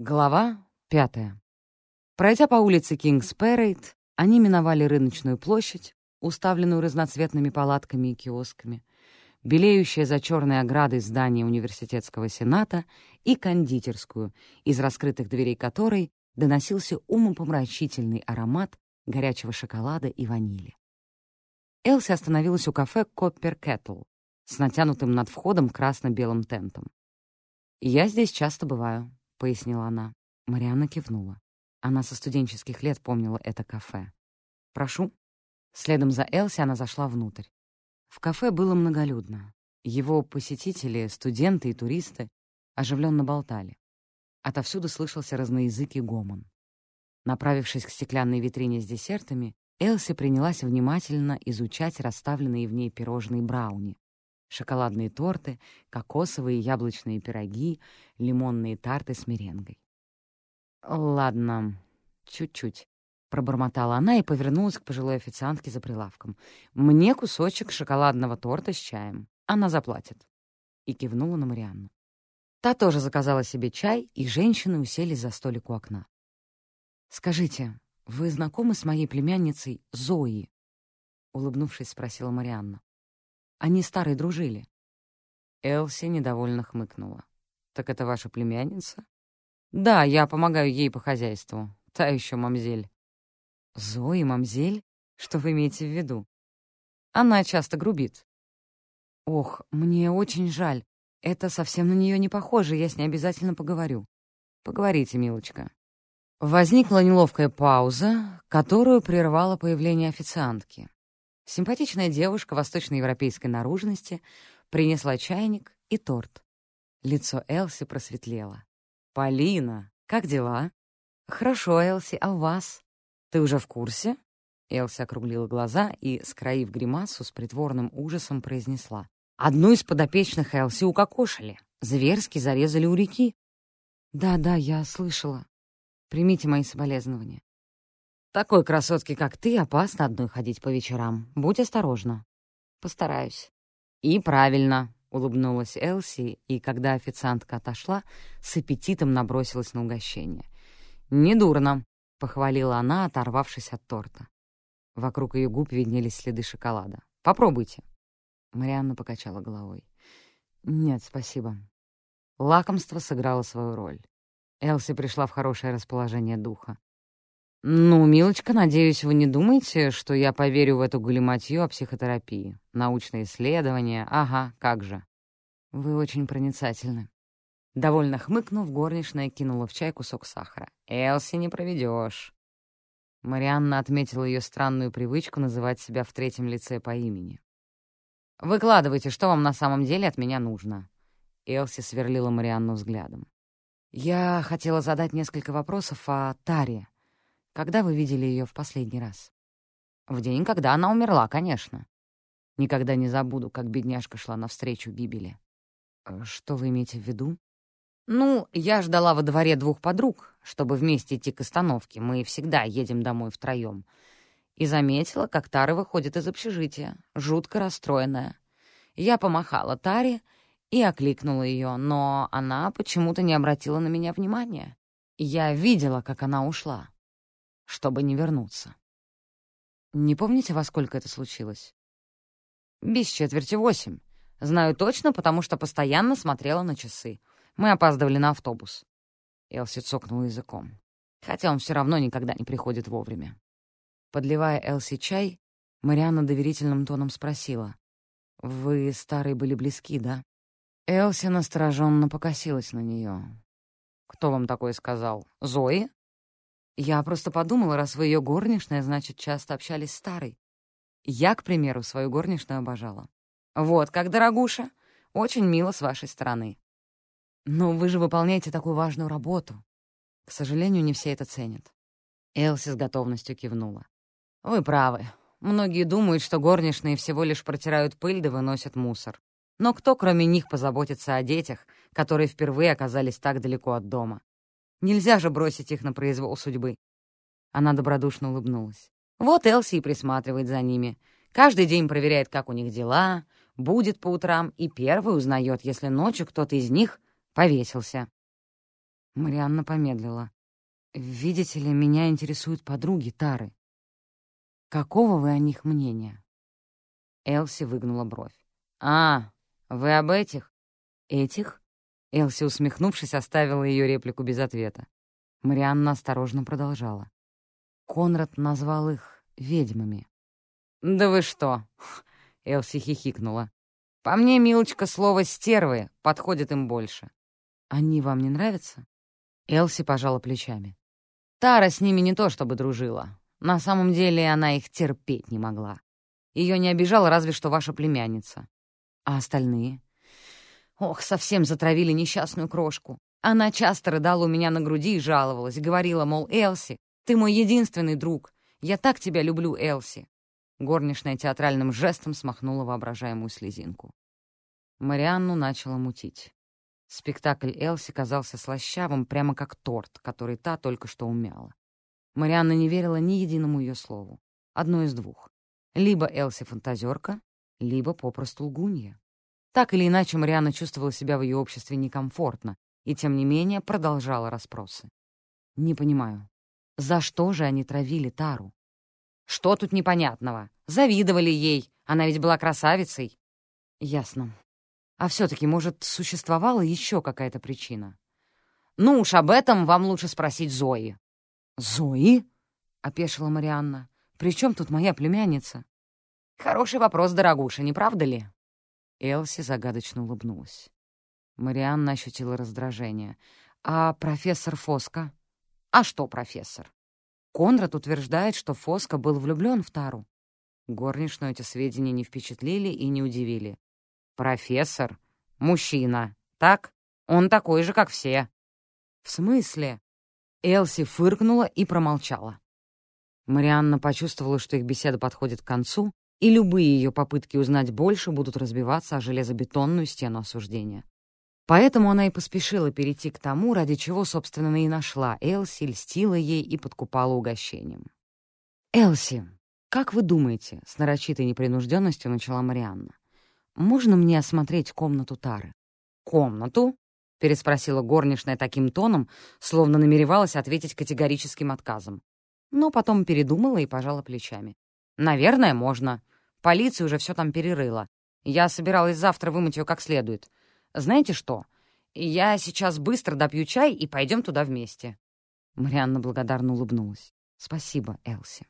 Глава пятая. Пройдя по улице Кингс-Пэрейд, они миновали рыночную площадь, уставленную разноцветными палатками и киосками, белеющее за черной оградой здание университетского сената и кондитерскую, из раскрытых дверей которой доносился умопомрачительный аромат горячего шоколада и ванили. Элси остановилась у кафе «Коппер Кэттл» с натянутым над входом красно-белым тентом. «Я здесь часто бываю», — пояснила она. Марианна кивнула. Она со студенческих лет помнила это кафе. «Прошу». Следом за Элси она зашла внутрь. В кафе было многолюдно. Его посетители, студенты и туристы оживленно болтали. Отовсюду слышался разноязыкий гомон. Направившись к стеклянной витрине с десертами, Элси принялась внимательно изучать расставленные в ней пирожные брауни, шоколадные торты, кокосовые яблочные пироги, лимонные тарты с меренгой. «Ладно, чуть-чуть», — пробормотала она и повернулась к пожилой официантке за прилавком. «Мне кусочек шоколадного торта с чаем. Она заплатит». И кивнула на Марианну. Та тоже заказала себе чай, и женщины уселись за столик у окна. «Скажите, вы знакомы с моей племянницей Зои?» Улыбнувшись, спросила Марианна. Они старые дружили. Элси недовольно хмыкнула. «Так это ваша племянница?» «Да, я помогаю ей по хозяйству. Та еще мамзель». «Зои, мамзель? Что вы имеете в виду?» «Она часто грубит». «Ох, мне очень жаль. Это совсем на нее не похоже, я с ней обязательно поговорю». «Поговорите, милочка». Возникла неловкая пауза, которую прервало появление официантки. Симпатичная девушка восточноевропейской наружности принесла чайник и торт. Лицо Элси просветлело. «Полина, как дела?» «Хорошо, Элси, а у вас? Ты уже в курсе?» Элси округлила глаза и, скроив гримасу, с притворным ужасом произнесла. «Одну из подопечных Элси укокошили. Зверски зарезали у реки». «Да-да, я слышала. Примите мои соболезнования. Такой красотке, как ты, опасно одной ходить по вечерам. Будь осторожна. Постараюсь. И правильно, — улыбнулась Элси, и, когда официантка отошла, с аппетитом набросилась на угощение. «Недурно», — похвалила она, оторвавшись от торта. Вокруг ее губ виднелись следы шоколада. «Попробуйте». Марианна покачала головой. «Нет, спасибо». Лакомство сыграло свою роль. Элси пришла в хорошее расположение духа. «Ну, милочка, надеюсь, вы не думаете, что я поверю в эту галиматью о психотерапии? Научные исследования? Ага, как же». «Вы очень проницательны». Довольно хмыкнув, горничная кинула в чай кусок сахара. «Элси не проведешь. Марианна отметила ее странную привычку называть себя в третьем лице по имени. «Выкладывайте, что вам на самом деле от меня нужно». Элси сверлила Марианну взглядом. «Я хотела задать несколько вопросов о Таре», когда вы видели ее в последний раз? В день, когда она умерла, конечно. Никогда не забуду, как бедняжка шла навстречу Бибели. Э, что вы имеете в виду? Ну, я ждала во дворе двух подруг, чтобы вместе идти к остановке. Мы всегда едем домой втроем. И заметила, как Тара выходит из общежития, жутко расстроенная. Я помахала Таре и окликнула ее, но она почему-то не обратила на меня внимания. Я видела, как она ушла чтобы не вернуться. Не помните, во сколько это случилось? Без четверти восемь. Знаю точно, потому что постоянно смотрела на часы. Мы опаздывали на автобус. Элси цокнула языком. Хотя он все равно никогда не приходит вовремя. Подливая Элси чай, Марианна доверительным тоном спросила. «Вы, старые, были близки, да?» Элси настороженно покосилась на нее. «Кто вам такое сказал? Зои?» Я просто подумала, раз вы ее горничная, значит, часто общались с старой. Я, к примеру, свою горничную обожала. Вот как, дорогуша, очень мило с вашей стороны. Но вы же выполняете такую важную работу. К сожалению, не все это ценят. Элси с готовностью кивнула. Вы правы. Многие думают, что горничные всего лишь протирают пыль да выносят мусор. Но кто, кроме них, позаботится о детях, которые впервые оказались так далеко от дома? Нельзя же бросить их на произвол судьбы. Она добродушно улыбнулась. Вот Элси и присматривает за ними. Каждый день проверяет, как у них дела, будет по утрам и первый узнает, если ночью кто-то из них повесился. Марианна помедлила. «Видите ли, меня интересуют подруги Тары. Какого вы о них мнения?» Элси выгнула бровь. «А, вы об этих?» «Этих?» Элси, усмехнувшись, оставила ее реплику без ответа. Марианна осторожно продолжала. Конрад назвал их ведьмами. «Да вы что?» — Элси хихикнула. «По мне, милочка, слово «стервы» подходит им больше». «Они вам не нравятся?» Элси пожала плечами. Тара с ними не то чтобы дружила. На самом деле она их терпеть не могла. Ее не обижала разве что ваша племянница. А остальные? Ох, совсем затравили несчастную крошку. Она часто рыдала у меня на груди и жаловалась, говорила, мол, «Элси, ты мой единственный друг. Я так тебя люблю, Элси». Горничная театральным жестом смахнула воображаемую слезинку. Марианну начала мутить. Спектакль Элси казался слащавым, прямо как торт, который та только что умяла. Марианна не верила ни единому ее слову. Одно из двух. Либо Элси фантазерка, либо попросту лгунья. Так или иначе, Марианна чувствовала себя в ее обществе некомфортно и, тем не менее, продолжала расспросы. «Не понимаю, за что же они травили Тару?» «Что тут непонятного? Завидовали ей, она ведь была красавицей». «Ясно. А все-таки, может, существовала еще какая-то причина?» «Ну уж об этом вам лучше спросить Зои». «Зои?» — опешила Марианна. «При чем тут моя племянница?» «Хороший вопрос, дорогуша, не правда ли?» Элси загадочно улыбнулась. Марианна ощутила раздражение. «А профессор Фоска?» «А что профессор?» Конрад утверждает, что Фоска был влюблен в Тару. Горничную эти сведения не впечатлили и не удивили. «Профессор? Мужчина. Так? Он такой же, как все». «В смысле?» Элси фыркнула и промолчала. Марианна почувствовала, что их беседа подходит к концу, и любые ее попытки узнать больше будут разбиваться о железобетонную стену осуждения. Поэтому она и поспешила перейти к тому, ради чего, собственно, и нашла Элси, льстила ей и подкупала угощением. «Элси, как вы думаете?» — с нарочитой непринужденностью начала Марианна. «Можно мне осмотреть комнату Тары?» «Комнату?» — переспросила горничная таким тоном, словно намеревалась ответить категорическим отказом. Но потом передумала и пожала плечами. «Наверное, можно. Полиция уже все там перерыла. Я собиралась завтра вымыть ее как следует. Знаете что? Я сейчас быстро допью чай и пойдем туда вместе». Марианна благодарно улыбнулась. «Спасибо, Элси».